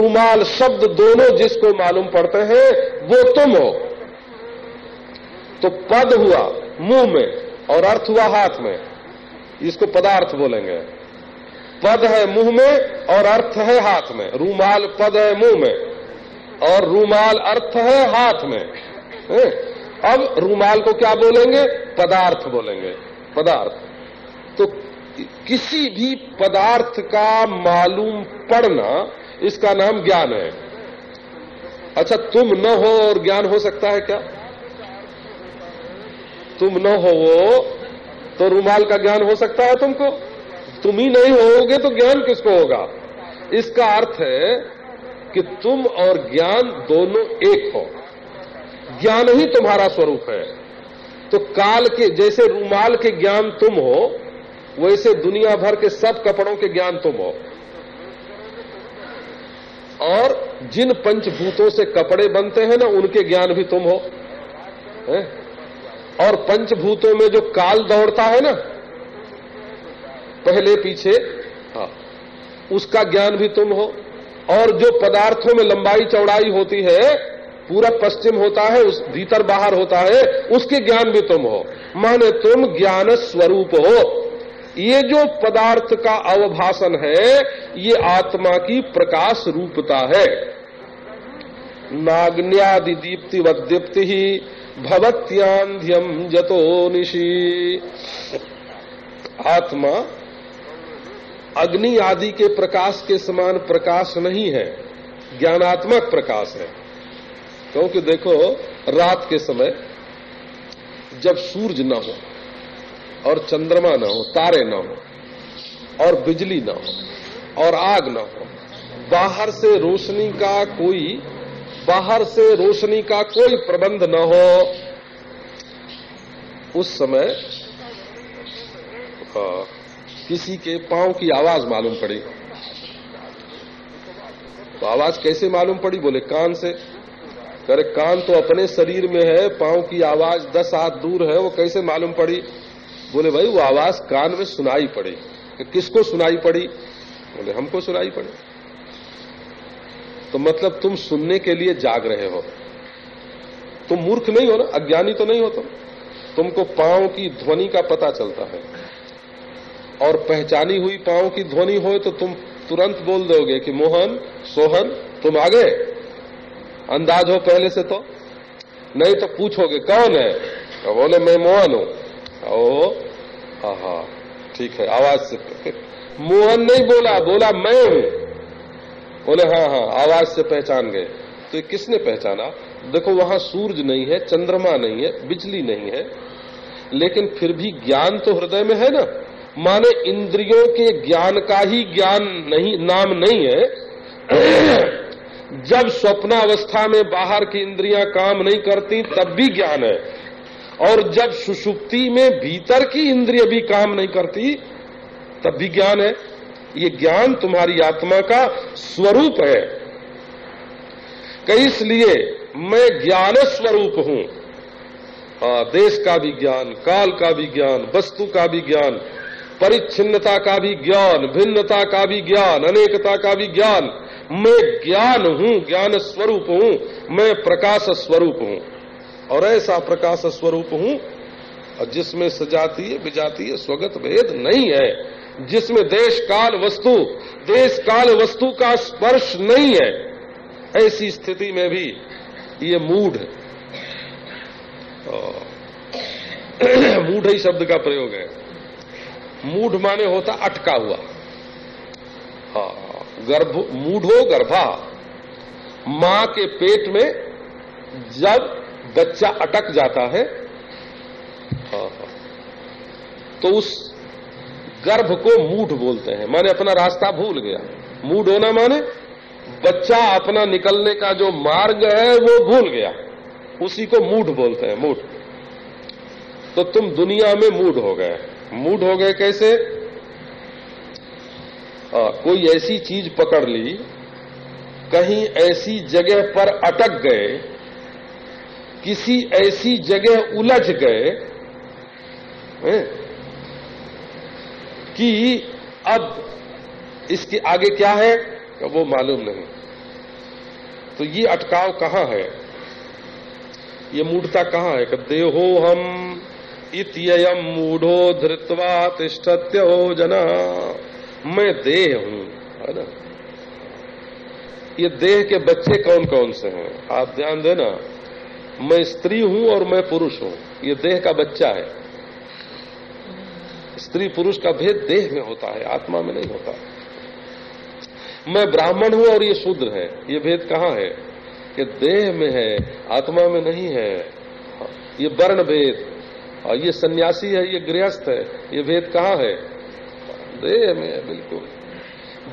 रूमाल शब्द दोनों जिसको मालूम पड़ते हैं, वो तुम हो। तो पद हुआ मुँह में और अर्थ हुआ हाथ में। इसको पदार्थ बोलेंगे। पद है मुँह में और अर्थ है हाथ में। रूमाल पद है मुँह में और रूमाल अर्थ है हाथ में। है? अब रूमाल को क्या बोलेंगे? पदार्थ बोलेंगे। पदार्थ। तो किसी भी पदार्थ का मालूम पड़ना इसका नाम ज्ञान है। अच्छा तुम न हो और ज्ञान हो सकता है क्या? तुम न हो तो रूमाल का ज्ञान हो सकता है तुमको? तुम ही नहीं होगे तो ज्ञान किसको होगा? इसका अर्थ है कि तुम और ज्ञान दोनों एक हो। ज्ञान ही तुम्हारा स्वरूप है। तो काल के, जैसे रूमाल के ज्ञान तुम हो, वैसे दुनिया भर के सब कपड़ों के ज्ञान तुम हो। और जिन पंचभूतों से कपड़े बनते हैं ना, उनके ज्ञान भी तुम हो। है? और पंचभूतों में जो काल दौड़ता है ना, पहले पीछे हाँ उसका ज्ञान भी तुम हो। और जो पदार्थों में लंबाई चौड़ाई होती है, पूरा पश्चिम होता है, उस भीतर बाहर होता है, उसके ज्ञान भी तुम हो। माने तुम ज्ञान स्वरूप हो। ये जो पदार्थ का अवभाषण है, ये आत्मा की प्रकाश रूपता है। नाग्न्यादि दीप्ति दीप्ति ही भवत्यांध्यम जतो निशी। आत्मा अग्नि आदि के प्रकाश के समान प्रकाश नहीं है, ज्ञानात्मक प्रकाश है। क्योंकि देखो, रात के समय जब सूरज न हो और चंद्रमा न हो तारे न हो और बिजली न हो और आग न हो बाहर से रोशनी का कोई बाहर से रोशनी का कोई प्रबंध न हो। उस समय आ, किसी के पाँव की आवाज़ मालूम पड़ी। तो आवाज़ कैसे मालूम पड़ी? बोले कान से। करे कान तो अपने शरीर में है पाँव की आवाज़ दस हाथ दूर है वो कैसे मालूम पड़ी? बोले, भाई, वो आवाज़ कान में सुनाई पड़ी। कि किसको सुनाई पड़ी? बोले, हमको सुनाई पड़ी। तो मतलब तुम सुनने के लिए जाग रहे हो। तुम मूर्ख नहीं हो ना? अज्ञानी तो नहीं हो तुम। तुमको पाँव की ध्वनि का पता चलता है। और पहचानी हुई पाँव की ध्वनि हो तो तुम तुरंत बोल दोगे कि, मोहन, सोहन, तुम आ गए? अंदाज हो पहले से तो? नहीं तो पूछोगे, कौन है? तो बोले, मैं मोहन हूँ। ओ हा ठीक है, आवाज़ से मोहन नहीं बोला बोला मैं। हूँ बोले हाँ हाँ आवाज़ से पहचान गए। तो ये किसने पहचाना? देखो, वहाँ सूरज नहीं है, चंद्रमा नहीं है, बिजली नहीं है, लेकिन फिर भी ज्ञान तो हृदय में है ना? माने इंद्रियों के ज्ञान का ही ज्ञान नहीं, नाम नहीं है। जब स्वप्नावस्था में बाहर की इंद्रियाँ काम नहीं करती, तब भी ज्ञान है। और जब सुषुप्ति में भीतर की इंद्रिय भी काम नहीं करती, तब भी ज्ञान है। ये ज्ञान तुम्हारी आत्मा का स्वरूप है। कई इसलिए मैं ज्ञान स्वरूप हूँ। हाँ देश का भी ज्ञान, काल का भी ज्ञान, वस्तु का भी ज्ञान, परिच्छिन्नता का भी ज्ञान, भिन्नता का भी ज्ञान, अनेकता का भी ज्ञान। मैं ज्ञान हूँ, ज्ञान स्वरूप हूँ, मैं प्रकाश स्वरूप हूँ। और ऐसा प्रकाश स्वरूप हूँ। जिसमें सजातीय, विजातीय स्वगत भेद नहीं है, जिसमें देश काल वस्तु देश काल वस्तु का स्पर्श नहीं है, ऐसी स्थिति में भी ये मूढ़ मूढ़ ही शब्द का प्रयोग है। मूढ़ माने होता अटका हुआ। हाँ गर्भ, मूढ़ो गर्भा, माँ के पेट में जब बच्चा अटक जाता है। हाँ, हाँ। तो उस गर्भ को मूढ़ बोलते हैं। माने अपना रास्ता भूल गया। मूढ़ होना माने बच्चा अपना निकलने का जो मार्ग है वो भूल गया। उसी को मूढ़ बोलते हैं मूढ़ तो तुम दुनिया में मूड हो गए। मूड हो गए कैसे? आ, हाँ, कोई ऐसी चीज़ पकड़ ली कहीं ऐसी जगह पर अटक गए किसी ऐसी जगह उलझ गए कि अब इसके आगे क्या है? वो मालूम नहीं। तो ये अटकाव कहाँ है? ये मूढ़ता कहाँ है? देहो हम इतम मूढ़ो धृतवा तिष्ठत्य हो जना। मैं देह हूँ, है ना? ये देह के बच्चे कौन कौन से हैं? आप ध्यान देना। मैं स्त्री हूँ और मैं पुरुष हूँ। ये देह का बच्चा है। स्त्री पुरुष का भेद देह में होता है, आत्मा में नहीं होता। मैं ब्राह्मण हूँ और ये शूद्र है। ये भेद कहाँ है? कि देह में है, आत्मा में नहीं है। ये वर्ण भेद। और ये सन्यासी है, ये गृहस्थ है। ये भेद कहाँ है? देह में है, बिल्कुल।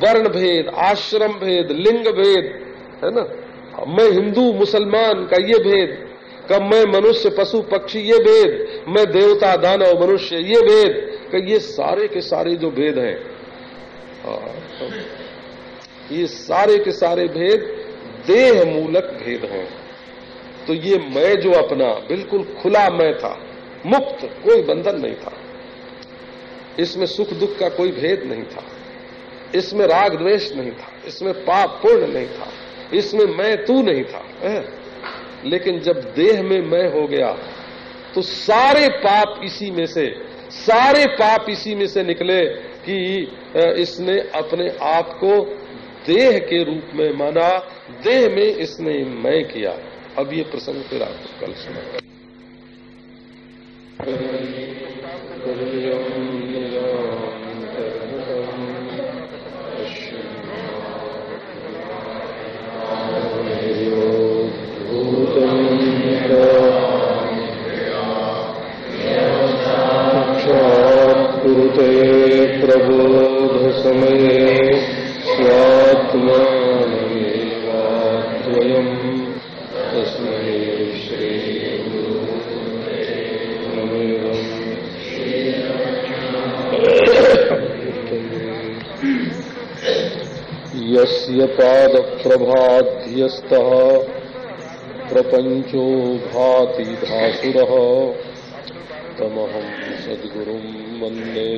वर्ण भेद, आश्रम भेद, लिंग भेद, है ना? मैं हिंदू, मुसलमान का ये भेद। कब मैं मनुष्य, पशु, पक्षी, ये भेद, मैं देवता, दानव, मनुष्य, ये भेद कि ये सारे के सारे जो भेद हैं। ये सारे के सारे भेद देह मूलक भेद हैं। तो ये मैं जो अपना, बिल्कुल खुला मैं था, मुक्त, कोई बंधन नहीं था। इसमें सुख दुख का कोई भेद नहीं था। इसमें राग द्वेष नहीं था। इसमें पाप पूर्ण नहीं था। इसमें मैं तू नहीं था? लेकिन जब देह में मैं हो गया तो सारे पाप इसी में से, सारे पाप इसी में से निकले कि इसने अपने आप को देह के रूप में माना, देह में इसने मैं किया। अब ये प्रसंग फिर आपको कल सुना प्रबोध समये स्वात्मानमेवाद्वयम् तस्मै यस्य पादप्रभाध्यस्तः प्रपञ्चो भाति भासुरः तमहं सद्गुरुम् वंदे।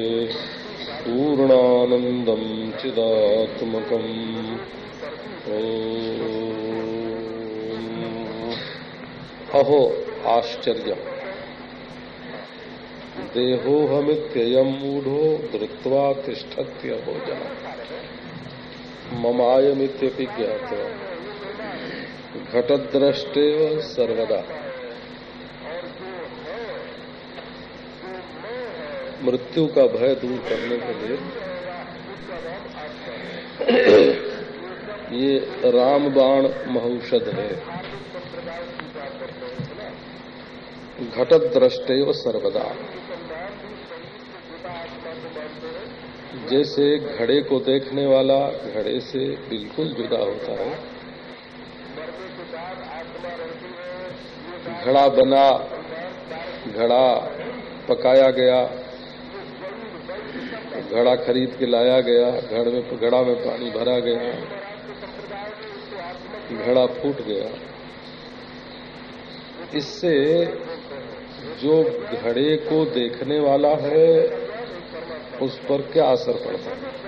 पूर्णानन्दम् चिदात्मकम्। अहो आश्चर्य। देहोहमित्ययम् मूढ़ो धृत्वा तिष्ठत्य हो जा ममायमित्यपि ज्ञात घटद्रष्टेव सर्वदा। मृत्यु का भय दूर करने के लिए। ये रामबाण महौषध है। घटत दृष्टे व सर्वदा। जैसे घड़े को देखने वाला घड़े से बिल्कुल जुदा होता है। घड़ा बना, घड़ा पकाया गया घड़ा खरीद के लाया गया घड़ में घड़ा में पानी भरा गया घड़ा फूट गया। इससे जो घड़े को देखने वाला है, उस पर क्या असर पड़ता है?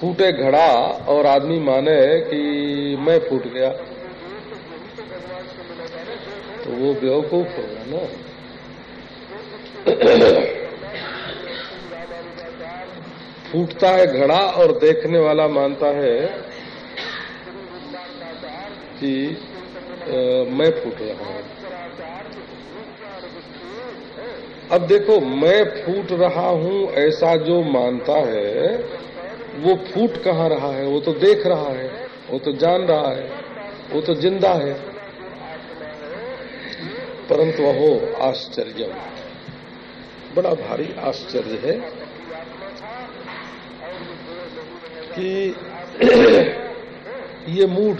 फूटे घड़ा और आदमी माने कि मैं फूट गया। तो वो बेवकूफ़ होगा ना। फूटता है घड़ा और देखने वाला मानता है कि आ, मैं फूट रहा हूँ। अब देखो मैं फूट रहा हूँ ऐसा जो मानता है वो फूट कहाँ रहा है? वो तो देख रहा है वो तो जान रहा है वो तो ज़िंदा है। परंतु अहो आश्चर्य। बड़ा भारी आश्चर्य है कि ये मूड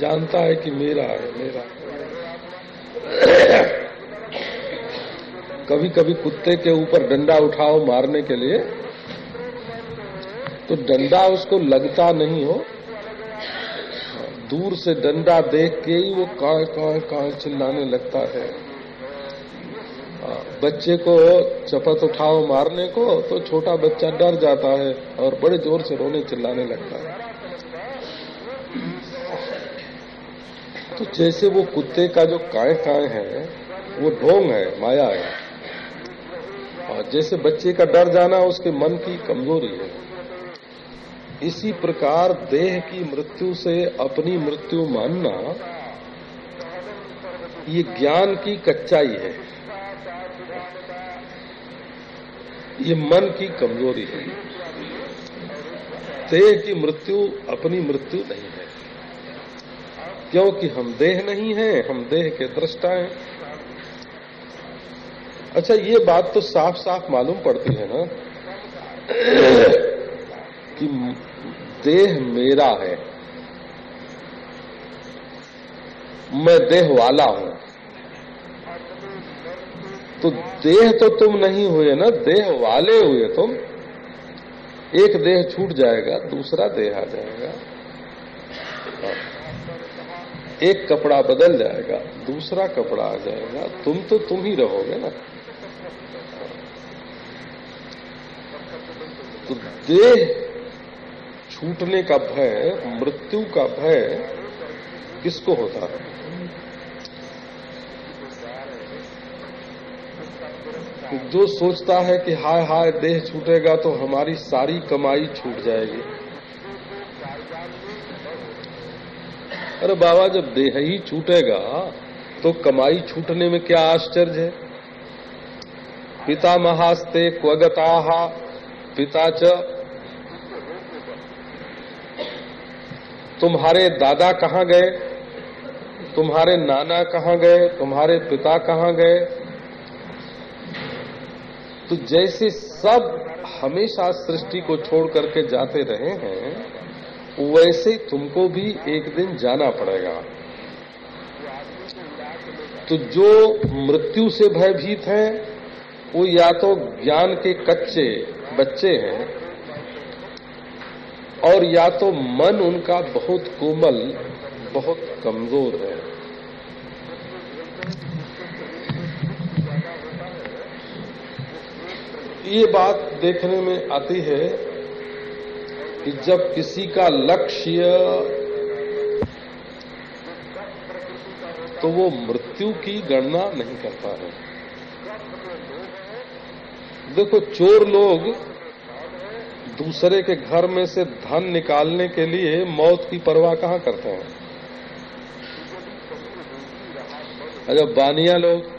जानता है कि मेरा है, मेरा कभी कभी कुत्ते के ऊपर डंडा उठाओ मारने के लिए तो डंडा उसको लगता नहीं हो। दूर से डंडा देख के ही वो काय काय काय चिल्लाने लगता है। बच्चे को चपत उठाओ मारने को तो छोटा बच्चा डर जाता है और बड़े ज़ोर से रोने चिल्लाने लगता है। तो जैसे वो कुत्ते का जो काय काय है, वो ढोंग है, माया है। और जैसे बच्चे का डर जाना उसके मन की कमज़ोरी है। इसी प्रकार देह की मृत्यु से अपनी मृत्यु मानना, ये ज्ञान की कच्चाई है। ये मन की कमज़ोरी है। देह की मृत्यु अपनी मृत्यु नहीं है। क्योंकि हम देह नहीं हैं, हम देह के दृष्टा हैं। अच्छा ये बात तो साफ़ साफ़ मालूम पड़ती है ना कि देह मेरा है। मैं देह वाला हूँ। तो देह तो तुम नहीं हुए ना, देह वाले हुए तुम। एक देह छूट जाएगा, दूसरा देह आ जाएगा। एक कपड़ा बदल जाएगा, दूसरा कपड़ा आ जाएगा। तुम तो तुम ही रहोगे ना। तो देह छूटने का भय, मृत्यु का भय किसको होता है? जो सोचता है कि हाय हाय देह छूटेगा तो हमारी सारी कमाई छूट जाएगी। अरे बाबा, जब देह ही छूटेगा तो कमाई छूटने में क्या आश्चर्य है? पिता महास्ते क्वगता, पिता च। तुम्हारे दादा कहाँ गए? तुम्हारे नाना कहाँ गए? तुम्हारे पिता कहाँ गए? तो जैसे सब हमेशा सृष्टि को छोड़ करके जाते रहे हैं, वैसे तुमको भी एक दिन जाना पड़ेगा। तो जो मृत्यु से भयभीत हैं, वो या तो ज्ञान के कच्चे बच्चे हैं, और या तो मन उनका बहुत कोमल, बहुत कमज़ोर है। ये बात देखने में आती है कि जब किसी का लक्ष्य तो वो मृत्यु की गणना नहीं करता है देखो, चोर लोग दूसरे के घर में से धन निकालने के लिए मौत की परवाह कहाँ करते हैं? जब बानिया लोग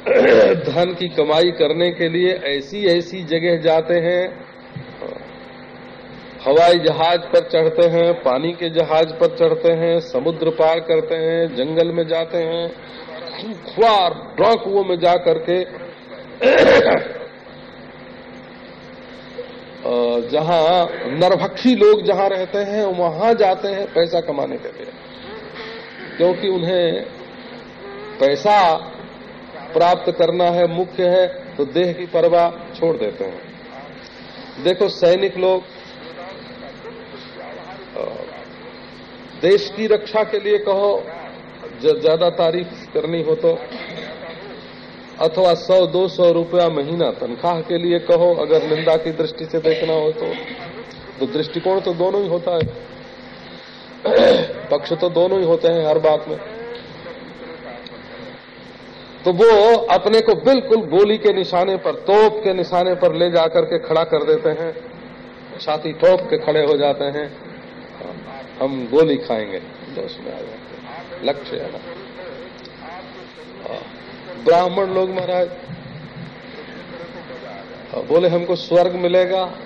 धन की कमाई करने के लिए ऐसी ऐसी जगह जाते हैं, हवाई जहाज़ पर चढ़ते हैं, पानी के जहाज़ पर चढ़ते हैं, समुद्र पार करते हैं, जंगल में जाते हैं खुआर डाकुओं में जा करके जहाँ नरभक्षी लोग जहाँ रहते हैं, वहाँ जाते हैं पैसा कमाने के लिए। क्योंकि उन्हें पैसा प्राप्त करना है, मुख्य है तो देह की परवाह छोड़ देते हैं। देखो, सैनिक लोग देश की रक्षा के लिए कहो ज़्यादा तारीफ़ करनी हो तो अथवा सौ, दो सौ रुपया महीना तनख्वाह के लिए कहो, अगर निंदा की दृष्टि से देखना हो तो। तो दृष्टिकोण तो दोनों ही होता है। पक्ष तो दोनों ही होते हैं हर बात में। तो वो अपने को बिल्कुल गोली के निशाने पर, तोप के निशाने पर ले जाकर के खड़ा कर देते हैं। छाती ठोक के खड़े हो जाते हैं। हम गोली खाएँगे। दोष में आ जाते लक्ष्य है ना। ब्राह्मण लोग महाराज। बोले, हमको स्वर्ग मिलेगा।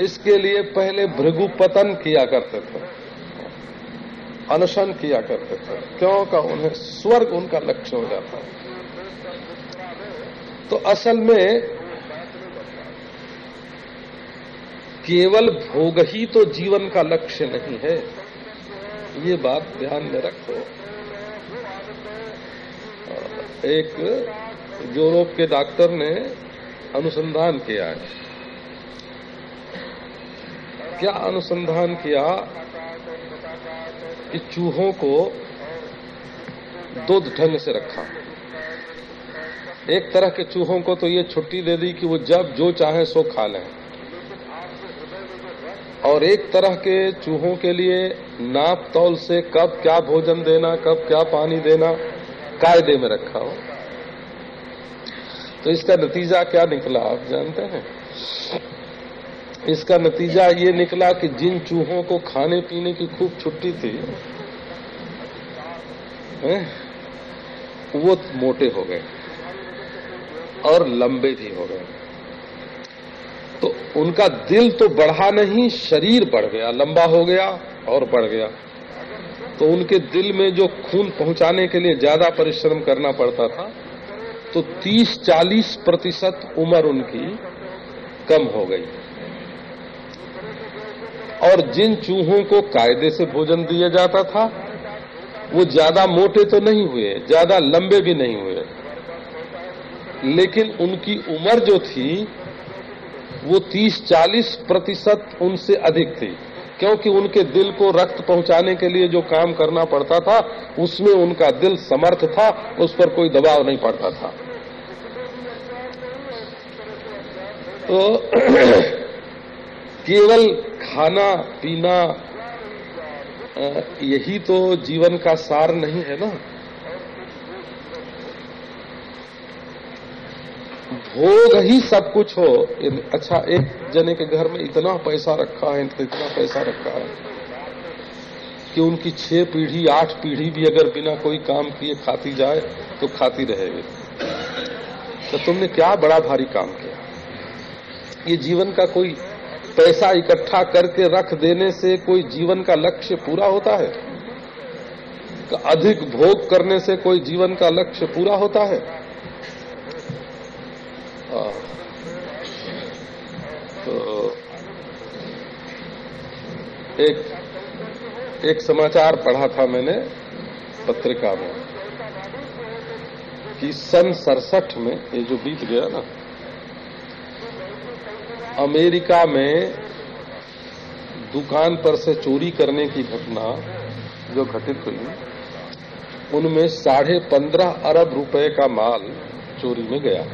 इसके लिए पहले भृगु पतन किया करते थे। अनशन किया करते थे क्यों का उन्हें स्वर्ग उनका लक्ष्य हो जाता है। तो असल में केवल भोग ही तो जीवन का लक्ष्य नहीं है। ये बात ध्यान में रखो। एक यूरोप के डॉक्टर ने अनुसंधान किया है। क्या अनुसंधान किया? कि चूहों को दो ढंग से रखा। एक तरह के चूहों को तो ये छुट्टी दे दी कि वो जब जो चाहे सो खा लें। और एक तरह के चूहों के लिए नाप तौल से कब क्या भोजन देना, कब क्या पानी देना, कायदे में रखा हो। तो इसका नतीजा क्या निकला, आप जानते हैं? इसका नतीजा ये निकला कि जिन चूहों को खाने पीने की खूब छुट्टी थी? वो मोटे हो गए और लंबे भी हो गए तो उनका दिल तो बढ़ा नहीं, शरीर बढ़ गया, लंबा हो गया और बढ़ गया तो उनके दिल में जो खून पहुँचाने के लिए ज़्यादा परिश्रम करना पड़ता था तो 30-40 प्रतिशत उम्र उनकी कम हो गई और जिन चूहों को कायदे से भोजन दिया जाता था, वो ज़्यादा मोटे तो नहीं हुए, ज़्यादा लंबे भी नहीं हुए। लेकिन उनकी उम्र जो थी, वो 30-40 प्रतिशत उनसे अधिक थी, क्योंकि उनके दिल को रक्त पहुँचाने के लिए जो काम करना पड़ता था, उसमें उनका दिल समर्थ था, उस पर कोई दबाव नहीं पड़ता था। तो केवल खाना, पीना यही तो जीवन का सार नहीं है ना। भोग ही सब कुछ हो। अच्छा एक जने के घर में इतना पैसा रखा है, इतना पैसा रखा है कि उनकी छह पीढ़ी, आठ पीढ़ी भी अगर बिना कोई काम किए खाती जाए तो खाती रहेगी। तो तुमने क्या बड़ा भारी काम किया? ये जीवन का कोई पैसा इकट्ठा करके रख देने से कोई जीवन का लक्ष्य पूरा होता है? अधिक भोग करने से कोई जीवन का लक्ष्य पूरा होता है? तो एक एक समाचार पढ़ा था मैंने पत्रिका में कि सन सड़सठ में ये जो बीत गया ना अमेरिका में दुकान पर से चोरी करने की घटना जो घटित हुई, उनमें साढ़े पंद्रह अरब रुपए का माल चोरी में गया।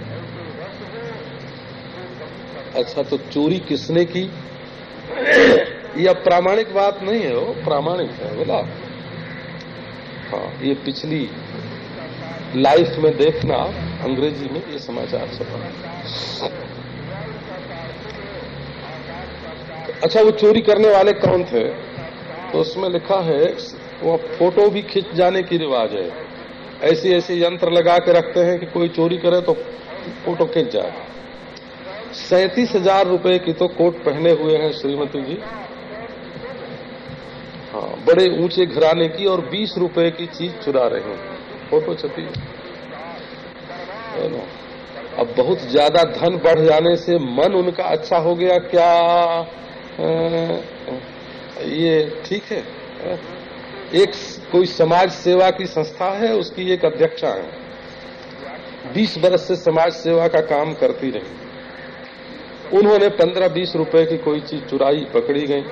अच्छा तो चोरी किसने की? यह प्रामाणिक बात नहीं है, वो प्रामाणिक है, बोला। हाँ ये पिछली लाइफ में देखना, अंग्रेज़ी में ये समाचार छपा अच्छा वो चोरी करने वाले कौन थे? तो उसमें लिखा है, वो फ़ोटो भी खिंच जाने की रिवाज है। ऐसे ऐसे यंत्र लगा के रखते हैं कि कोई चोरी करे तो फ़ोटो खिंच जाए। सैतीस हज़ार रुपये की तो कोट पहने हुए हैं श्रीमती जी। हाँ बड़े ऊँचे घराने की और बीस रुपए की चीज़ चुरा रहे हैं। फ़ोटो छपी अब बहुत ज़्यादा धन बढ़ जाने से मन उनका अच्छा हो गया। क्या ये ठीक है। एक कोई समाज सेवा की संस्था है उसकी एक अध्यक्षा है। बीस बरस से समाज सेवा का काम करती रही। उन्होंने पंद्रह बीस रुपए की कोई चीज़ चुराई पकड़ी गई।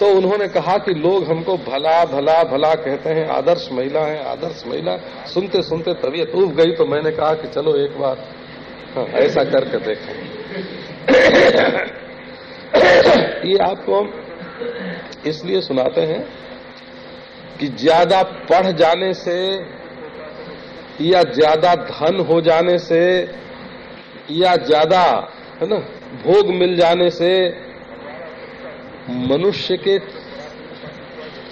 तो उन्होंने कहा कि लोग हमको भला भला भला कहते हैं आदर्श महिला है आदर्श महिला। सुनते सुनते तबीयत उब गई तो मैंने कहा कि चलो एक बार हाँ, ऐसा करके देखें। ये आपको इसलिए सुनाते हैं कि ज़्यादा पढ़ जाने से या ज़्यादा धन हो जाने से या ज़्यादा, है ना, भोग मिल जाने से मनुष्य के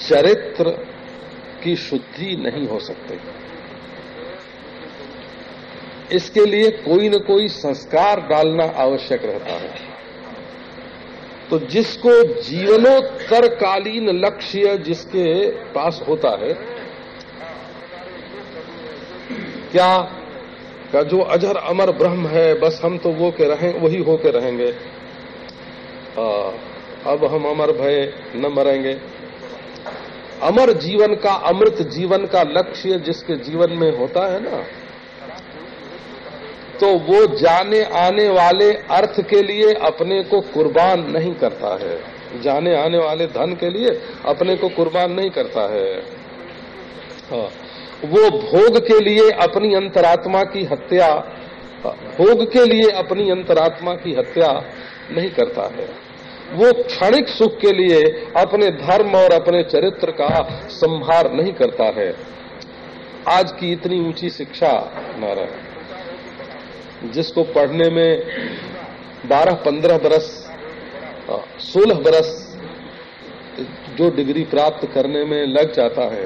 चरित्र की शुद्धि नहीं हो सकती। इसके लिए कोई न कोई संस्कार डालना आवश्यक रहता है। तो जिसको जीवनोत्तरकालीन लक्ष्य जिसके पास होता है क्या का जो अजर अमर ब्रह्म है बस हम तो वो के रहें वही हो के रहेंगे। आ, अब हम अमर भय न मरेंगे। अमर जीवन का अमृत जीवन का लक्ष्य जिसके जीवन में होता है ना तो वो जाने आने वाले अर्थ के लिए अपने को कुर्बान नहीं करता है। जाने आने वाले धन के लिए अपने को कुर्बान नहीं करता है। हाँ वो भोग के लिए अपनी अंतरात्मा की हत्या, भोग के लिए अपनी अंतरात्मा की हत्या नहीं करता है। वो क्षणिक सुख के लिए अपने धर्म और अपने चरित्र का संभार नहीं करता है। आज की इतनी ऊँची शिक्षा, नारायण। जिसको पढ़ने में बारह, पंद्रह बरस सोलह बरस जो डिग्री प्राप्त करने में लग जाता है,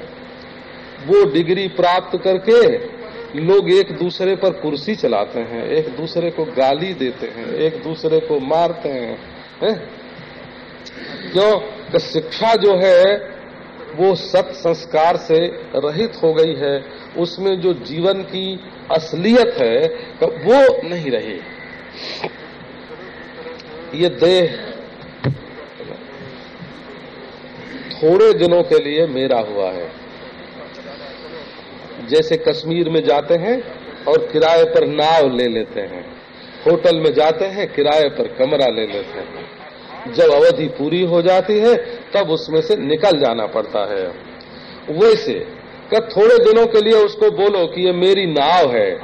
वो डिग्री प्राप्त करके लोग एक दूसरे पर कुर्सी चलाते हैं, एक दूसरे को गाली देते हैं, एक दूसरे को मारते हैं, है? क्यों शिक्षा जो है वो सत संस्कार से रहित हो गई है, उसमें जो जीवन की असलियत है, वो नहीं रही। ये देह थोड़े दिनों के लिए मेरा हुआ है। जैसे कश्मीर में जाते हैं और किराए पर नाव ले लेते हैं, होटल में जाते हैं, किराए पर कमरा ले लेते हैं। जब अवधि पूरी हो जाती है, तब उसमें से निकल जाना पड़ता है। वैसे का थोड़े दिनों के लिए उसको बोलो कि ये मेरी नाव है।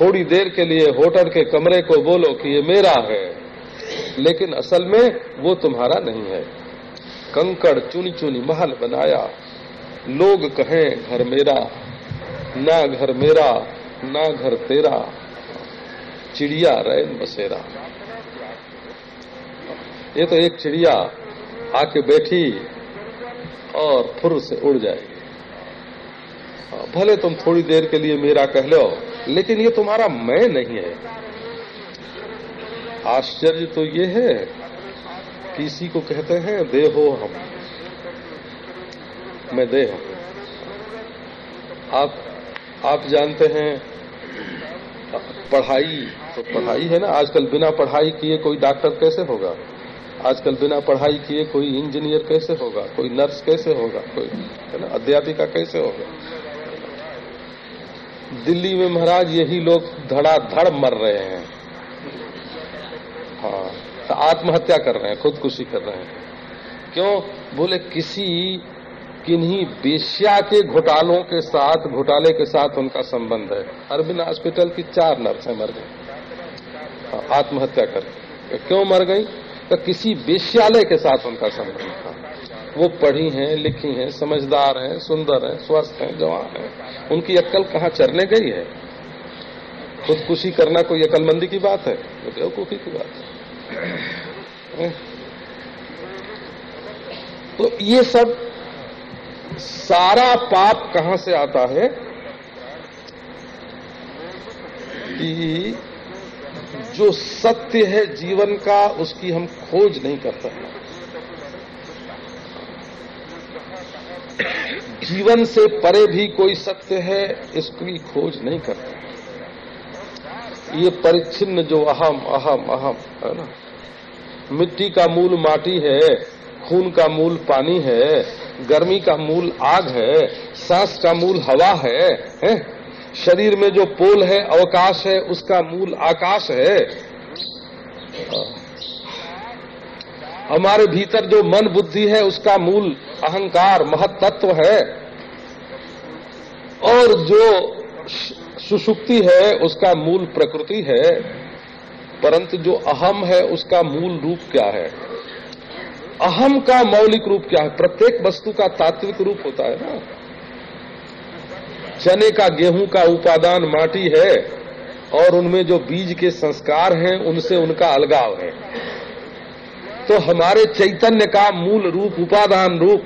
थोड़ी देर के लिए होटल के कमरे को बोलो कि ये मेरा है। लेकिन असल में वो तुम्हारा नहीं है। कंकड़ चुनी चुनी महल बनाया। लोग कहें, घर मेरा, ना घर मेरा, ना घर तेरा। चिड़िया रैन बसेरा। ये तो एक चिड़िया आके बैठी और फुर से उड़ जाएगी भले तुम थोड़ी देर के लिए मेरा कह लो, लेकिन ये तुम्हारा मैं नहीं है। आश्चर्य तो ये है, किसी को कहते हैं देहो हम। मैं देह हूँ। आप आप जानते हैं, पढ़ाई तो पढ़ाई है ना, आजकल बिना पढ़ाई किए कोई डॉक्टर कैसे होगा? आजकल बिना पढ़ाई किए कोई इंजीनियर कैसे होगा? कोई नर्स कैसे होगा? कोई, है ना? अध्यापिका कैसे होगा? दिल्ली में महाराज यही लोग धड़ाधड़ मर रहे हैं। हाँ तो आत्महत्या कर रहे हैं, खुदकुशी कर रहे हैं। क्यों? बोले, किसी किन्हीं बेश्या के घोटालों के साथ, घोटाले के साथ उनका संबंध है। अरविंद हॉस्पिटल की चार नर्सें मर गई। आत्महत्या कर। क्यों मर गई? तो किसी बेश्यालय के साथ उनका संबंध था। वो पढ़ी हैं, लिखी हैं, समझदार हैं, सुंदर हैं, स्वस्थ हैं, जवान हैं। उनकी अक्कल कहाँ चरने गई है? खुदकुशी करना कोई अकलमंदी की बात है? बेवकूफ़ी की बात है। तो ये सब सारा पाप कहाँ से आता है? कि जो सत्य है जीवन का उसकी हम खोज नहीं करते हैं जीवन से परे भी कोई सत्य है इसकी खोज नहीं करते। ये परिच्छिन्न जो अहम अहम अहम है ना? मिट्टी का मूल माटी है खून का मूल पानी है गर्मी का मूल आग है सांस का मूल हवा है, है? शरीर में जो पोल है, अवकाश है, उसका मूल आकाश है। हमारे भीतर जो मन बुद्धि है, उसका मूल अहंकार, महत्त्व है। और जो सुषुप्ति है, उसका मूल प्रकृति है। परंतु जो अहम है, उसका मूल रूप क्या है? अहम का मौलिक रूप क्या है? प्रत्येक वस्तु का तात्विक रूप होता है ना। चने का गेहूँ का उपादान माटी है और उनमें जो बीज के संस्कार हैं, उनसे उनका अलगाव है। तो हमारे चैतन्य का मूल रूप, उपादान रूप,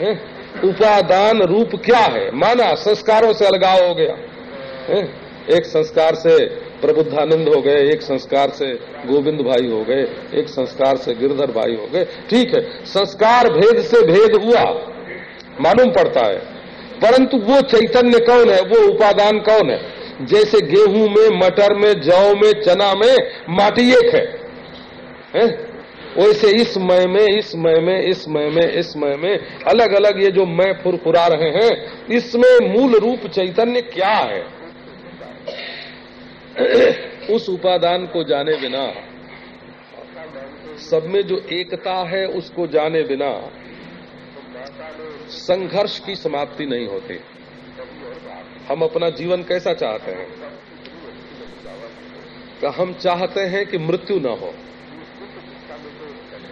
है? उपादान रूप क्या है? माना संस्कारों से अलगाव हो गया, है? एक संस्कार से प्रबुद्धानंद हो गए, एक संस्कार से गोविंद भाई हो गए, एक संस्कार से गिरधर भाई हो गए। ठीक है, संस्कार भेद से भेद हुआ, मालूम पड़ता है। परंतु वो चैतन्य कौन है? वो उपादान कौन है? जैसे गेहूँ में, मटर में, जौ में, चना में माटी एक है? वैसे इस मय में, इस मय में, इस मय में, इस मय में अलग अलग ये जो मय फुरफुरा रहे हैं, इसमें मूल रूप चैतन्य क्या है? उस उपादान को जाने बिना, सब में जो एकता है, उसको जाने बिना संघर्ष की समाप्ति नहीं होती। हम अपना जीवन कैसा चाहते हैं? कि हम चाहते हैं कि मृत्यु न हो।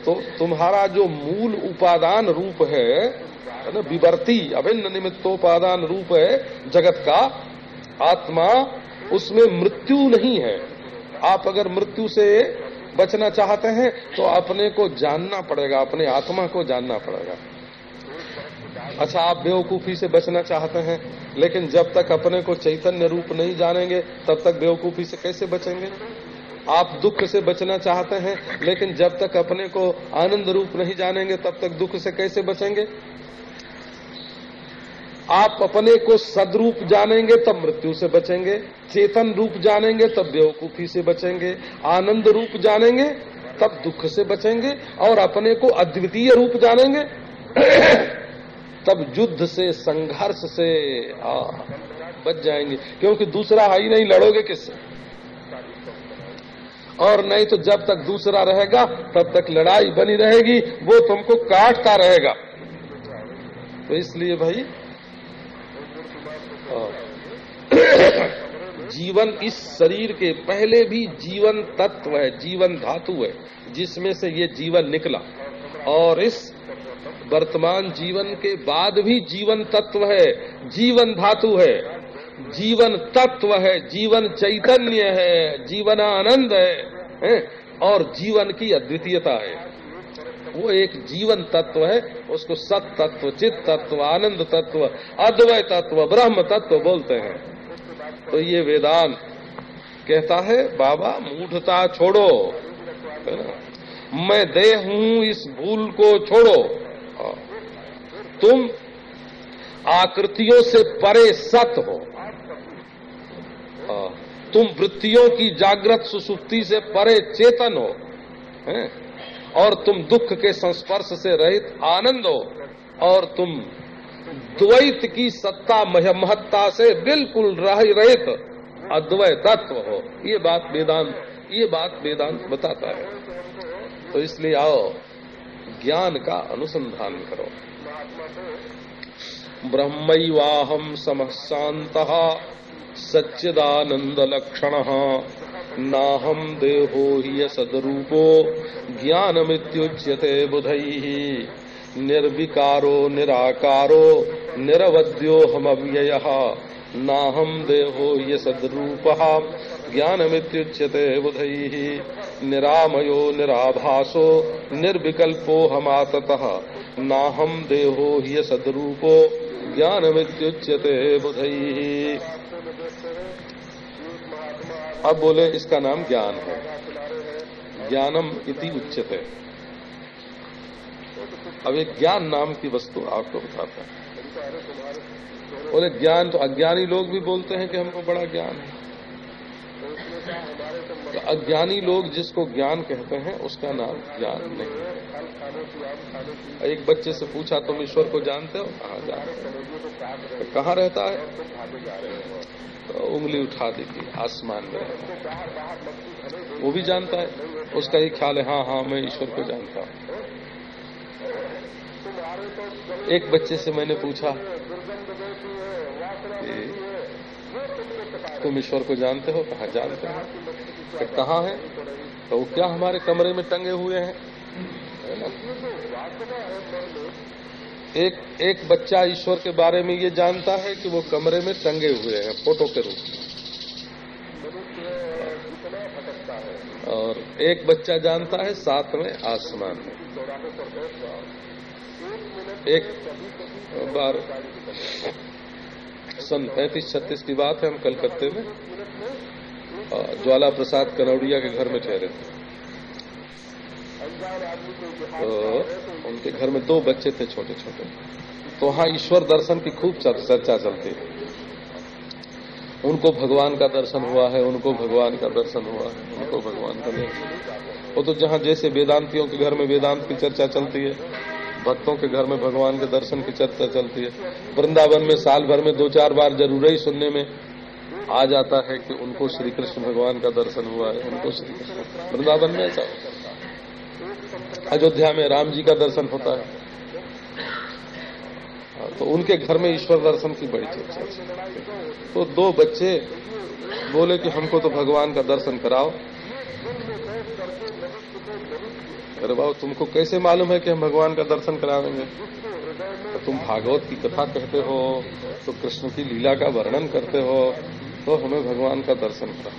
तो तुम्हारा जो मूल उपादान रूप है है ना, विवर्ती, अभिन्न निमित्तोपादान रूप है, जगत का, आत्मा, उसमें मृत्यु नहीं है। आप अगर मृत्यु से बचना चाहते हैं तो अपने को जानना पड़ेगा, अपने आत्मा को जानना पड़ेगा। अच्छा आप बेवकूफ़ी से बचना चाहते हैं, लेकिन जब तक अपने को चैतन्य रूप नहीं जानेंगे, तब तक बेवकूफ़ी से कैसे बचेंगे? आप दुख से बचना चाहते हैं, लेकिन जब तक अपने को आनंद रूप नहीं जानेंगे, तब तक दुख से कैसे बचेंगे? आप अपने को सदरूप जानेंगे, तब मृत्यु से बचेंगे, चेतन रूप जानेंगे, तब बेवकूफ़ी से बचेंगे, आनंद रूप जानेंगे, तब दुख से बचेंगे, और अपने को अद्वितीय रूप जानेंगे। तब युद्ध से संघर्ष से आ, बच जाएँगे। क्योंकि दूसरा है ही नहीं लड़ोगे किससे? और नहीं तो जब तक दूसरा रहेगा तब तक लड़ाई बनी रहेगी वो तुमको काटता रहेगा। तो इसलिए भाई जीवन इस शरीर के पहले भी जीवन तत्व है जीवन धातु है जिसमें से ये जीवन निकला। और इस वर्तमान जीवन के बाद भी जीवन तत्व है जीवन धातु है। जीवन तत्व है जीवन चैतन्य है जीवन आनंद है, है? और जीवन की अद्वितीयता है। वो एक जीवन तत्व है उसको सत तत्व चित तत्व आनंद तत्व अद्वय तत्व ब्रह्म तत्व बोलते हैं। तो ये वेदांत कहता है बाबा मूढ़ता छोड़ो। मैं दे हूँ इस भूल को छोड़ो। तुम आकृतियों से परे सत हो। तुम वृत्तियों की जागृत सुसुप्ति से परे चेतन हो। हैं? और तुम दुख के संस्पर्श से रहित आनंद हो। और तुम द्वैत की सत्ता महत्ता से बिल्कुल रहित अद्वैत तत्व हो। ये बात वेदांत, ये बात वेदांत बताता है। तो इसलिए आओ ज्ञान का अनुसंधान करो। ब्रह्मवाहम समशांत सच्चिदानंद लक्षण नाहम देहो ही सदरूपो ज्ञान ज्ञानमित्युच्यते बुधई निर्विकारो, निराकारो निरवध्यो हम अव्यय नाहम देहो ये सदरूप ज्ञानमित्युच्यते बुधई निरामयो, निराभासो, निर्विकल्पो हमाततः। नाहम देहो ही सदरूपो, ज्ञानमित्युच्यते बुधई अब बोले, इसका नाम ज्ञान है। ज्ञानम इति उच्चते अब एक ज्ञान नाम की वस्तु आपको बताता है। बोले, ज्ञान तो अज्ञानी लोग भी बोलते हैं कि हमको बड़ा ज्ञान है। तो अज्ञानी लोग जिसको ज्ञान कहते हैं, उसका नाम ज्ञान नहीं एक बच्चे से पूछा, तुम ईश्वर को जानते हो? कहा जानते तो कहाँ रहता है? तो उंगली उठा देती आसमान में वो भी जानता है। उसका ही ख्याल है हाँ हाँ मैं ईश्वर को जानता हूँ। एक बच्चे से मैंने पूछा कि तुम ईश्वर को जानते हो, कहा जानते हो? कहाँ है? तो वो क्या हमारे कमरे में टंगे हुए हैं? है ना? एक एक बच्चा ईश्वर के बारे में ये जानता है कि वो कमरे में टंगे हुए हैं, फ़ोटो के रूप में। और एक बच्चा जानता है साथ में आसमान में। एक, बार। सन पैंतीस छत्तीस की बात है हम कलकत्ते में ज्वाला प्रसाद कनौड़िया के घर में ठहरे थे। तो उनके घर में दो बच्चे थे छोटे छोटे तो वहाँ ईश्वर दर्शन की खूब चर्चा चलती है। उनको भगवान का दर्शन हुआ है, उनको भगवान का दर्शन हुआ है, उनको भगवान का दर्शन। वो तो जहाँ जैसे वेदांतियों के घर में वेदांत की चर्चा चलती है भक्तों के घर में भगवान के दर्शन की चर्चा चलती है। वृंदावन में साल भर में दो चार बार ज़रूर ही सुनने में आ जाता है कि उनको श्री कृष्ण भगवान का दर्शन हुआ है, उनको श्री कृष्ण वृंदावन में ऐसा अयोध्या में राम जी का दर्शन होता है। तो उनके घर में ईश्वर दर्शन की बड़ी चर्चा तो दो बच्चे बोले कि हमको तो भगवान का दर्शन कराओ। अरे बाबू तुमको कैसे मालूम है कि हम भगवान का दर्शन करावेंगे तो तुम भागवत की कथा कहते हो तो कृष्ण की लीला का वर्णन करते हो तो हमें भगवान का दर्शन करा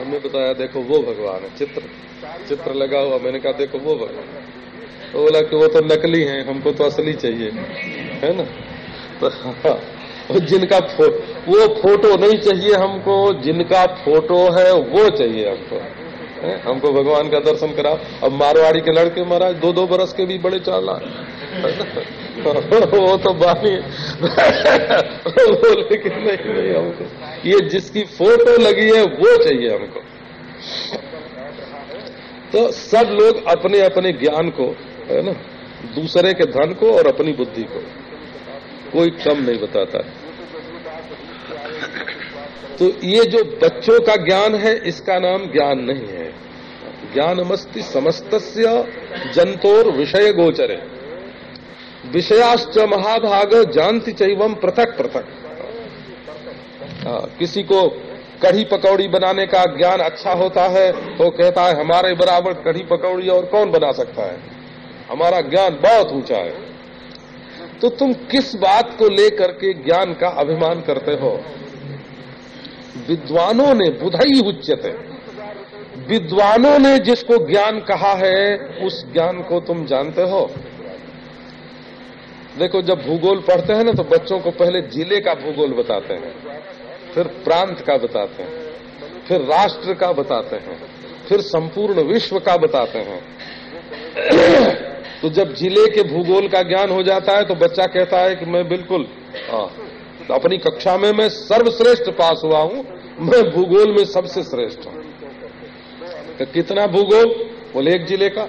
हमने बताया देखो वो भगवान है चित्र। चित्र लगा हुआ मैंने कहा देखो वो भगवान तो बोला कि वो तो नकली है हमको तो असली चाहिए। है ना? तो हाँ, जिनका फो, वो फ़ोटो नहीं चाहिए हमको जिनका फ़ोटो है वो चाहिए हमको? हमको भगवान का दर्शन कराओ। अब मारवाड़ी के लड़के महाराज दो दो बरस के भी बड़े चाला वो तो बानी बोले नहीं नहीं हमको। ये जिसकी फ़ोटो लगी है, वो चाहिए हमको। तो सब लोग अपने अपने ज्ञान को, है ना, दूसरे के धन को और अपनी बुद्धि को। कोई कम नहीं बताता। तो ये जो बच्चों का ज्ञान है, इसका नाम ज्ञान नहीं है। ज्ञानमस्ति समस्त जंतोर विषय गोचरे। विषयाश्च महाभाग जानती चैवम पृथक पृथक। किसी को कढ़ी पकौड़ी बनाने का ज्ञान अच्छा होता है तो कहता है, हमारे बराबर कढ़ी पकौड़ी और कौन बना सकता है? हमारा ज्ञान बहुत ऊँचा है। तो तुम किस बात को लेकर के ज्ञान का अभिमान करते हो? विद्वानों ने, बुधई उच्चते विद्वानों ने जिसको ज्ञान कहा है, उस ज्ञान को तुम जानते हो। देखो, जब भूगोल पढ़ते हैं ना तो बच्चों को पहले ज़िले का भूगोल बताते हैं, फिर प्रांत का बताते हैं, फिर राष्ट्र का बताते हैं, फिर संपूर्ण विश्व का बताते हैं। तो जब ज़िले के भूगोल का ज्ञान हो जाता है तो बच्चा कहता है कि मैं बिल्कुल तो अपनी कक्षा में मैं सर्वश्रेष्ठ पास हुआ हूँ, मैं भूगोल में सबसे श्रेष्ठ हूँ। तो कितना भूगोल? बोले एक ज़िले का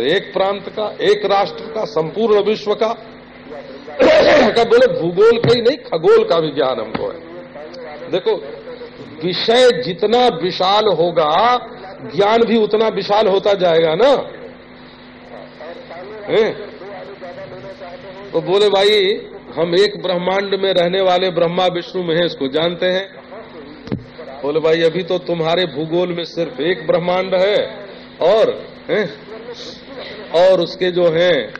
एक प्रांत का, एक राष्ट्र का, संपूर्ण विश्व का। का बोले, भूगोल का ही नहीं, खगोल का भी ज्ञान हमको है। देखो, विषय जितना विशाल होगा, ज्ञान भी उतना विशाल होता जाएगा ना? तो बोले, भाई हम एक ब्रह्मांड में रहने वाले ब्रह्मा, विष्णु, महेश को जानते हैं। बोले, भाई, अभी तो तुम्हारे भूगोल में सिर्फ़ एक ब्रह्मांड है और है? और उसके जो हैं,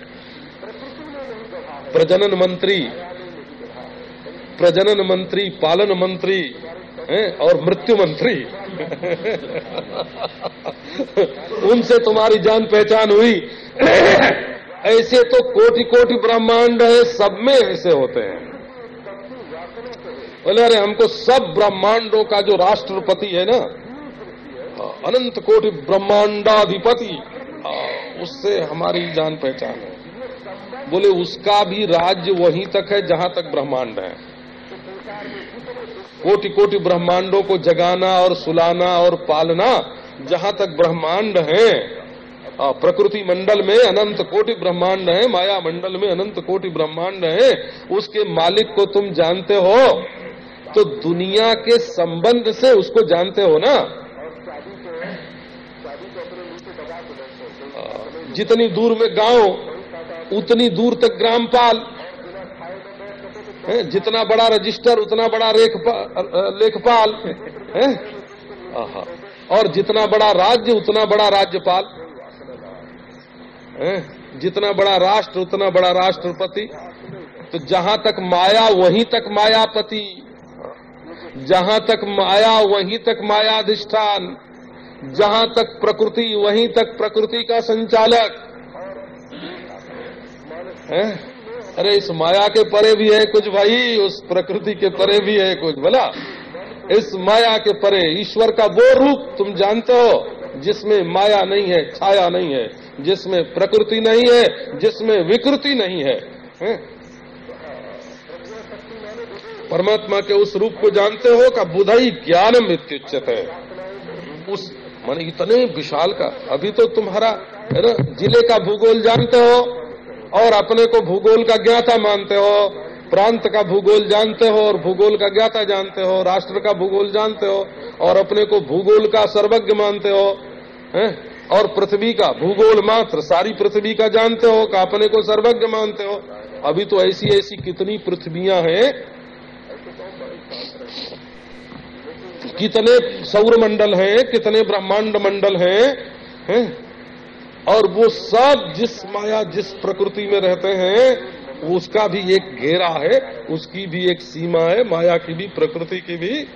प्रजनन मंत्री प्रजनन मंत्री, पालन मंत्री, हैं? और मृत्यु मंत्री। उनसे तुम्हारी जान पहचान हुई। ऐसे तो कोटि कोटि ब्रह्मांड है, सब में ऐसे होते हैं। बोले, अरे, हमको सब ब्रह्मांडों का जो राष्ट्रपति है ना, अनंत कोटि ब्रह्मांडाधिपति उससे हमारी जान पहचान है। बोले, उसका भी राज्य वहीं तक है जहाँ तक ब्रह्मांड है। कोटि कोटि ब्रह्मांडों को जगाना और सुलाना और पालना जहाँ तक ब्रह्मांड है प्रकृति मंडल में अनंत कोटि ब्रह्मांड है, माया मंडल में अनंत कोटि ब्रह्मांड है, उसके मालिक को तुम जानते हो। तो दुनिया के संबंध से उसको जानते हो ना? जितनी दूर में गाँव, उतनी दूर तक ग्रामपाल। जितना बड़ा रजिस्टर, उतना बड़ा लेखपाल। और जितना बड़ा राज्य, उतना बड़ा राज्यपाल। जितना बड़ा राष्ट्र, उतना बड़ा राष्ट्रपति। तो जहाँ तक माया, वहीं तक मायापति। जहाँ तक माया, वहीं तक मायाधिष्ठान। जहाँ तक प्रकृति, वहीं तक प्रकृति का संचालक। है? अरे, इस माया के परे भी है कुछ भाई, उस प्रकृति के परे भी है कुछ। बोला इस माया के परे, ईश्वर का वो रूप तुम जानते हो, जिसमें माया नहीं है, छाया नहीं है। जिसमें प्रकृति नहीं है जिसमें विकृति नहीं है, है? परमात्मा के उस रूप को जानते हो का बुधाई ज्ञान मृत्युचित है उस माने इतने विशाल का अभी तो तुम्हारा है ना ज़िले का भूगोल जानते हो और अपने को भूगोल का ज्ञाता मानते हो प्रांत का भूगोल जानते हो और भूगोल का ज्ञाता जानते हो राष्ट्र का भूगोल जानते हो और अपने को भूगोल का सर्वज्ञ मानते हो हैं? और पृथ्वी का, भूगोल मात्र, सारी पृथ्वी का जानते हो का अपने को सर्वज्ञ मानते हो। अभी तो ऐसी ऐसी कितनी पृथ्वियाँ हैं। कितने सौर मंडल हैं, कितने ब्रह्मांड मंडल हैं हैं? और वो सब जिस माया, जिस प्रकृति में रहते हैं, उसका भी एक घेरा है, उसकी भी एक सीमा है, माया की भी, प्रकृति की भी।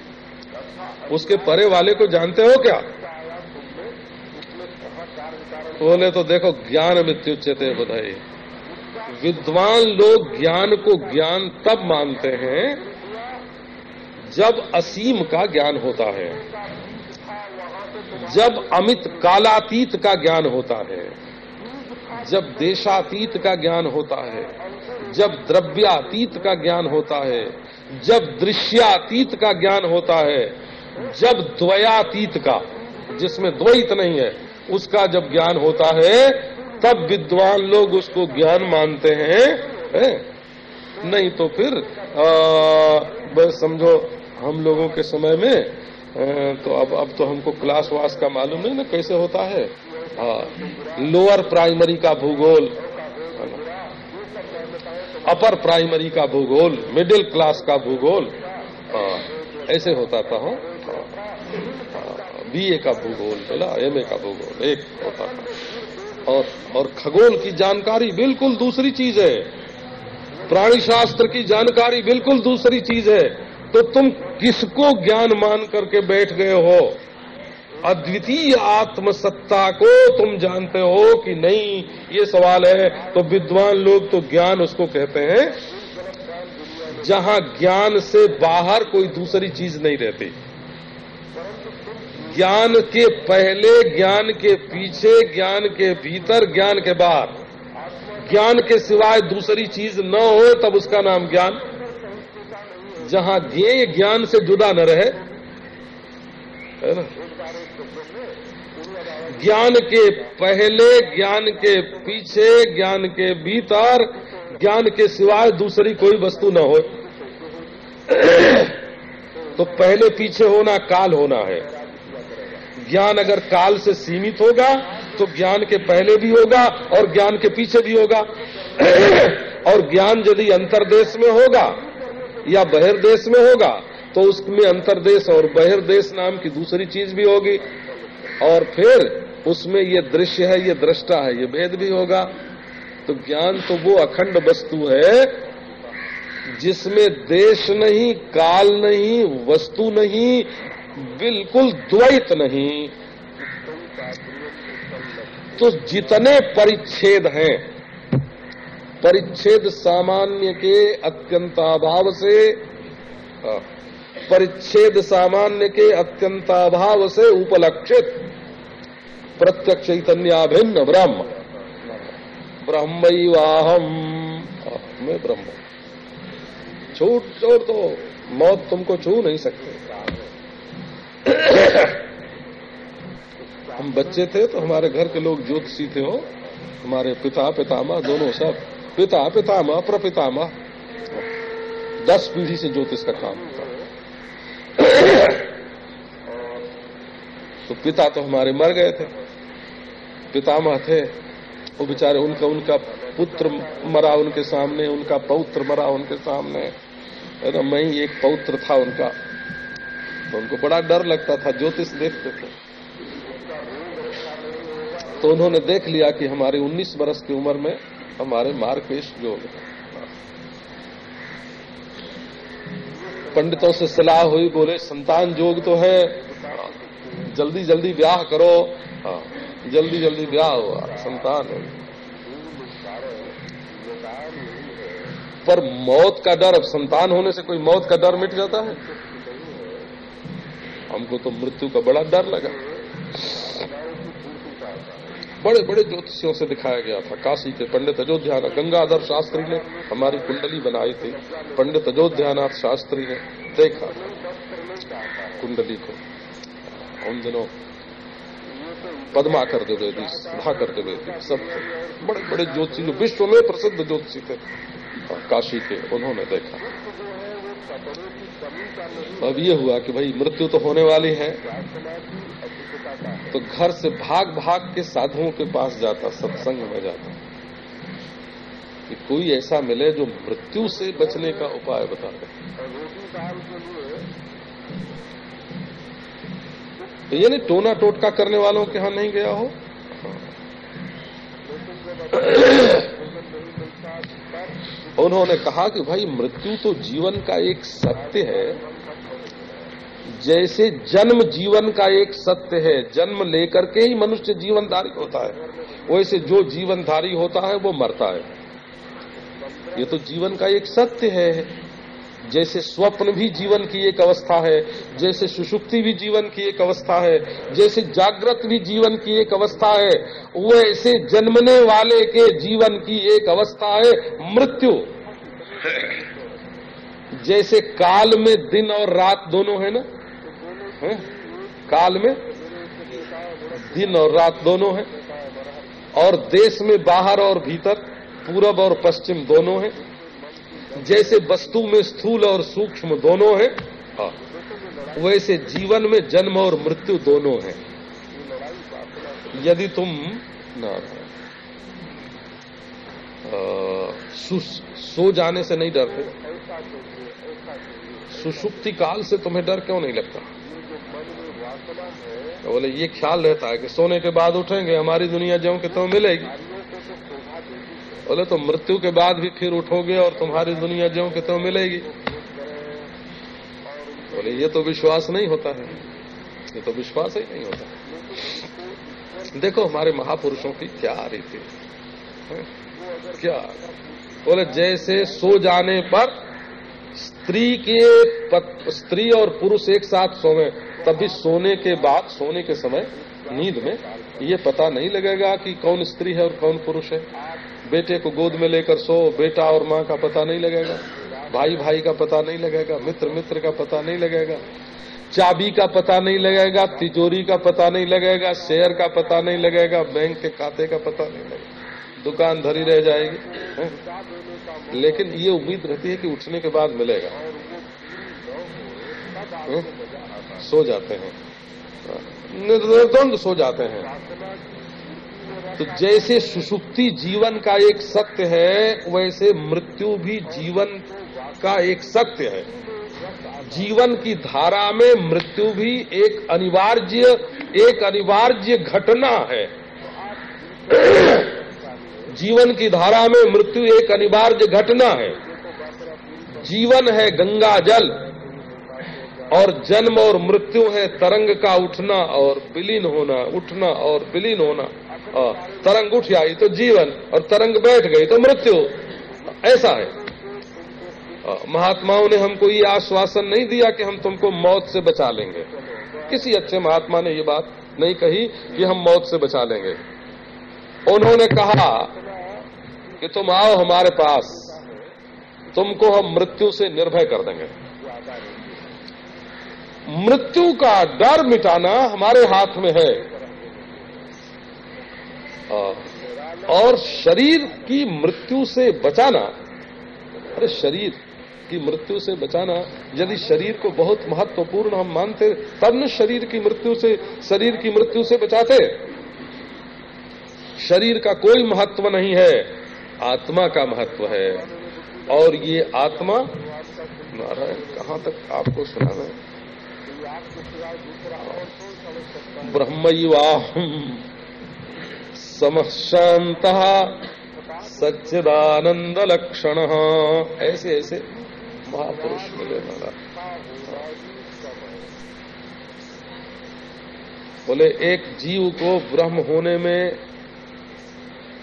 उसके परे वाले को जानते हो क्या? बोले तो देखो ज्ञान मित्युच्यते बधाई। विद्वान लोग ज्ञान को ज्ञान तब मानते हैं जब असीम का ज्ञान होता है। जब अमित कालातीत का ज्ञान होता है। जब देशातीत का ज्ञान होता है। जब द्रव्यातीत का ज्ञान होता है। जब दृश्यातीत का ज्ञान होता है। जब द्वयातीत का, जिसमें द्वैत नहीं है उसका जब ज्ञान होता है, तब विद्वान लोग उसको ज्ञान मानते हैं, है? नहीं तो फिर समझो, हम लोगों के समय में तो अब अब तो हमको क्लास वास का मालूम नहीं ना कैसे होता है। लोअर प्राइमरी का भूगोल अपर प्राइमरी का भूगोल मिडिल क्लास का भूगोल ऐसे होता था, हो? बीए का भूगोल बोला एमए का भूगोल, एक होता था। और और खगोल की जानकारी बिल्कुल दूसरी चीज़ है। प्राणी शास्त्र की जानकारी बिल्कुल दूसरी चीज़ है। तो तुम किसको ज्ञान मान करके बैठ गए हो? अद्वितीय आत्मसत्ता को तुम जानते हो कि नहीं? ये सवाल है। तो विद्वान लोग तो ज्ञान उसको कहते हैं, जहाँ ज्ञान से बाहर कोई दूसरी चीज़ नहीं रहती। ज्ञान के पहले, ज्ञान के पीछे, ज्ञान के भीतर, ज्ञान के बाहर। ज्ञान के सिवाय दूसरी चीज़ न हो, तब उसका नाम ज्ञान। जहाँ ज्ञेय ज्ञान से जुदा न रहे ज्ञान के पहले, ज्ञान के पीछे, ज्ञान के भीतर, ज्ञान के सिवाय दूसरी कोई वस्तु न हो। तो पहले पीछे होना, काल होना है। ज्ञान अगर काल से सीमित होगा तो ज्ञान के पहले भी होगा और ज्ञान के पीछे भी होगा। और ज्ञान यदि अंतरदेश में होगा या बहिर्देश में होगा तो उसमें अंतरदेश और बहिर्देश नाम की दूसरी चीज़ भी होगी। और फिर उसमें ये दृश्य है, ये दृष्टा है, ये भेद भी होगा। तो ज्ञान तो वो अखंड वस्तु है, जिसमें देश नहीं, काल नहीं, वस्तु नहीं बिल्कुल द्वैत नहीं। तो जितने परिच्छेद हैं, परिच्छेद सामान्य के अत्यंताभाव से परिच्छेद सामान्य के अत्यंताभाव से उपलक्षित प्रत्यक्ष चैतन्याभिन्न ब्रह्म। ब्रह्मवाहम। मैं ब्रह्म। छूट, छोड़ तो मौत तुमको छू नहीं सकते। हम बच्चे थे तो हमारे घर के लोग ज्योतिषी थे हो। हमारे पिता, पितामह, दोनों सब। पिता, पितामह, प्रपितामह। दस पीढ़ी से ज्योतिष का काम होता तो पिता तो हमारे मर गए थे। पितामह थे। वो बेचारे उनका उनका पुत्र मरा उनके सामने, उनका पौत्र मरा उनके सामने। मैं ही एक पौत्र था उनका। तो उनको बड़ा डर लगता था, ज्योतिष देखते थे। तो उन्होंने देख लिया कि हमारे 19 वर्ष की उम्र में हमारे मार्केश जो पंडितों से सलाह हुई, बोले, संतान जोग तो है, जल्दी जल्दी ब्याह करो। हाँ जल्दी जल्दी ब्याह हुआ, संतान हुई पर मौत का डर, अब संतान होने से कोई मौत का डर मिट जाता है? हमको तो मृत्यु का बड़ा डर लगा। बड़े बड़े ज्योतिषियों से दिखाया गया था। काशी के पंडित अयोध्यानाथ, गंगाधर शास्त्री ने हमारी कुंडली बनाई थी। पंडित अयोध्यानाथ शास्त्री ने देखा कुंडली को। उन दिनों पदमा कर द्विवेदी सुधा कर द्विवेदी, सब थे। बड़े बड़े ज्योतिषी जो विश्व में प्रसिद्ध ज्योतिषी थे। काशी के उन्होंने देखा। अब ये हुआ कि भाई, मृत्यु तो होने वाली है। तो घर से भाग भाग के साधुओं के पास जाता, सत्संग में जाता। कि कोई ऐसा मिले जो मृत्यु से बचने का उपाय बता दे तो ये नहीं टोना टोटका करने वालों के यहाँ नहीं गया हो? उन्होंने कहा कि भाई, मृत्यु तो जीवन का एक सत्य है। जैसे जन्म जीवन का एक सत्य है, जन्म लेकर के ही मनुष्य जीवनधारी होता है। वैसे जो जीवनधारी होता है, वो मरता है। ये तो जीवन का एक सत्य है। जैसे स्वप्न भी जीवन की एक अवस्था है, जैसे सुषुप्ति भी जीवन की एक अवस्था है, जैसे जागृत भी जीवन की एक अवस्था है, वैसे जन्मने वाले के जीवन की एक अवस्था है, मृत्यु। जैसे काल में दिन और रात दोनों है ना? है? काल में दिन और रात दोनों है। और देश में बाहर और भीतर, पूरब और पश्चिम दोनों है। जैसे वस्तु में स्थूल और सूक्ष्म दोनों है हाँ। वैसे जीवन में जन्म और मृत्यु दोनों है। यदि तुम ना सो जाने से नहीं डरते। सुषुप्ति काल से तुम्हें डर क्यों नहीं लगता? बोले, ये ख्याल रहता है कि सोने के बाद उठेंगे, हमारी दुनिया जो कि मिलेगी। बोले तो मृत्यु के बाद भी फिर उठोगे और तुम्हारी दुनिया जो कि तुम्हें मिलेगी। बोले ये तो विश्वास नहीं होता है। ये तो विश्वास ही नहीं होता देखो हमारे महापुरुषों की क्या रीति क्या? बोले जैसे सो जाने पर स्त्री के पत, स्त्री और पुरुष एक साथ सोवे तभी सोने के बाद सोने के समय नींद में ये पता नहीं लगेगा कि कौन स्त्री है और कौन पुरुष है। बेटे को गोद में लेकर सो, बेटा और माँ का पता नहीं लगेगा, भाई भाई का पता नहीं लगेगा, मित्र मित्र का पता नहीं लगेगा, चाबी का पता नहीं लगेगा, तिजोरी का पता नहीं लगेगा, शेयर का पता नहीं लगेगा, बैंक के खाते का पता नहीं लगेगा, दुकान धरी रह जाएगी? लेकिन ये उम्मीद रहती है कि उठने के बाद मिलेगा? सो जाते हैं निर्द्वंद सो जाते हैं तो जैसे सुसुप्ति जीवन का एक सत्य है, वैसे मृत्यु भी जीवन का एक सत्य है। जीवन की धारा में मृत्यु भी एक अनिवार्य एक अनिवार्य घटना है। जीवन की धारा में मृत्यु एक अनिवार्य घटना है। जीवन है गंगा जल, और जन्म और मृत्यु है तरंग का उठना और विलीन होना, उठना और विलीन होना। तरंग उठ आई तो जीवन और तरंग बैठ गई तो मृत्यु। ऐसा है। महात्माओं ने हमको ये आश्वासन नहीं दिया कि हम तुमको मौत से बचा लेंगे। किसी अच्छे महात्मा ने ये बात नहीं कही कि हम मौत से बचा लेंगे। उन्होंने कहा कि तुम आओ हमारे पास, तुमको हम मृत्यु से निर्भय कर देंगे। मृत्यु का डर मिटाना हमारे हाथ में है। और शरीर की मृत्यु से बचाना, अरे शरीर की मृत्यु से बचाना, यदि शरीर को बहुत महत्वपूर्ण हम मानते, तब न शरीर की मृत्यु से, शरीर की मृत्यु से बचाते। शरीर का कोई महत्व नहीं है, आत्मा का महत्व है। और ये आत्मा, नारायण, कहाँ तक आपको सुनाना ब्रह्म समशांत सच्चिदानंद लक्षण ऐसे ऐसे। महापुरुष मिले मारा बोले, एक जीव को ब्रह्म होने में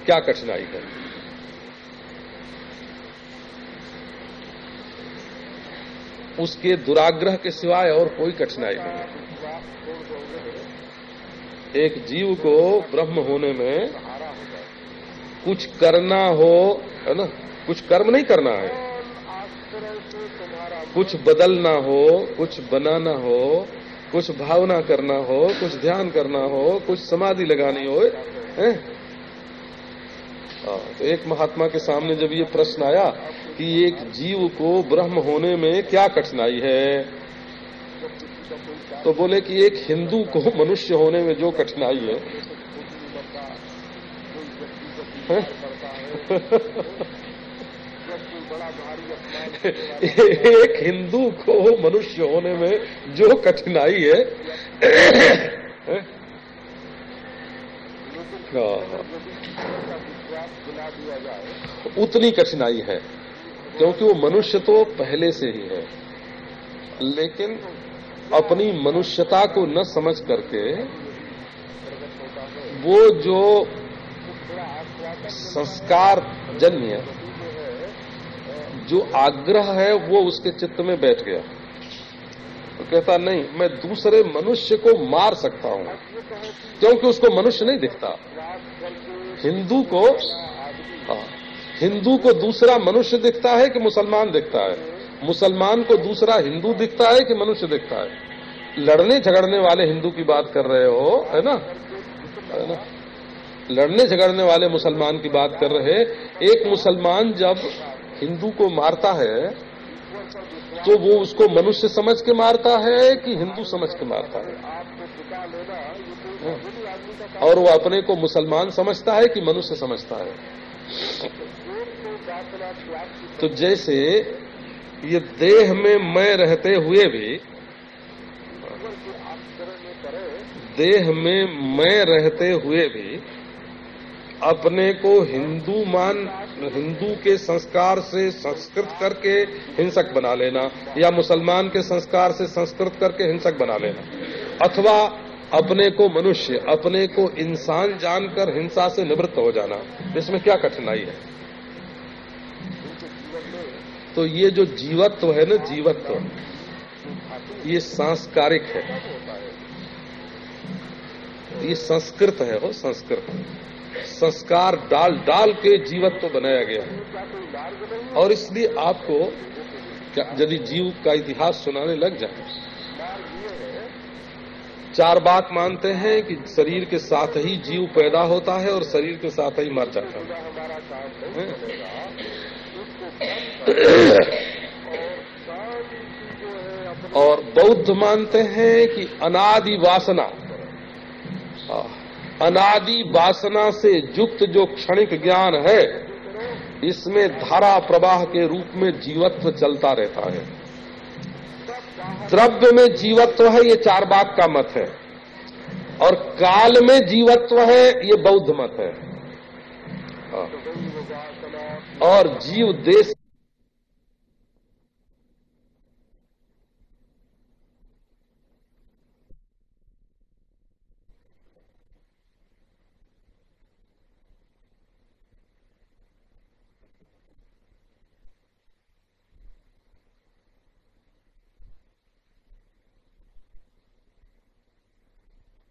क्या कठिनाई है? उसके दुराग्रह के सिवाय और कोई कठिनाई नहीं एक जीव को ब्रह्म होने में कुछ करना हो, है ना कुछ कर्म नहीं करना है कुछ बदलना हो, कुछ बनाना हो, कुछ भावना करना हो, कुछ ध्यान करना हो, कुछ समाधि लगानी हो, है? तो एक महात्मा के सामने जब ये प्रश्न आया कि एक जीव को ब्रह्म होने में क्या कठिनाई है तो बोले कि एक हिंदू को मनुष्य होने में जो कठिनाई है? एक हिंदू को मनुष्य होने में जो कठिनाई है हाँ। उतनी कठिनाई है, क्योंकि वो मनुष्य तो पहले से ही है लेकिन अपनी मनुष्यता को न समझ करके वो जो संस्कार जन्य जो आग्रह है वो उसके चित्त में बैठ गया। तो कहता नहीं मैं दूसरे मनुष्य को मार सकता हूँ क्योंकि उसको मनुष्य नहीं दिखता। हिंदू को हाँ, हिंदू को दूसरा मनुष्य दिखता है कि मुसलमान दिखता है? मुसलमान को दूसरा हिंदू दिखता है कि मनुष्य दिखता है? लड़ने झगड़ने वाले हिंदू की बात कर रहे हो, है ना? है ना? लड़ने झगड़ने वाले मुसलमान की बात कर रहे एक मुसलमान जब हिंदू को मारता है तो वो उसको मनुष्य समझ के मारता है कि हिंदू समझ के मारता है? हाँ। और वो अपने को मुसलमान समझता है कि मनुष्य समझता है? तो जैसे ये देह में मैं रहते हुए भी, देह में मैं रहते हुए भी अपने को हिंदू मान, हिंदू के संस्कार से संस्कृत करके हिंसक बना लेना, या मुसलमान के संस्कार से संस्कृत करके हिंसक बना लेना। अथवा अपने को मनुष्य, अपने को इंसान जानकर हिंसा से निवृत्त हो जाना। इसमें क्या कठिनाई है? तो ये जो जीवत्व है ना, जीवत्व, ये सांस्कारिक है। ये संस्कृत है वो संस्कृत। संस्कार डाल डाल के जीवत्व बनाया गया है। और इसलिए आपको यदि जीव का इतिहास सुनाने लग जाए, चार बात मानते हैं कि शरीर के साथ ही जीव पैदा होता है और शरीर के साथ ही मर जाता है। और बौद्ध मानते हैं कि अनादि वासना अनादि वासना से युक्त जो क्षणिक ज्ञान है, इसमें धारा प्रवाह के रूप में जीवत्व चलता रहता है द्रव्य में जीवत्व है, ये चार बाग का मत है और काल में जीवत्व है, ये बौद्ध मत हाँ। और जीव देश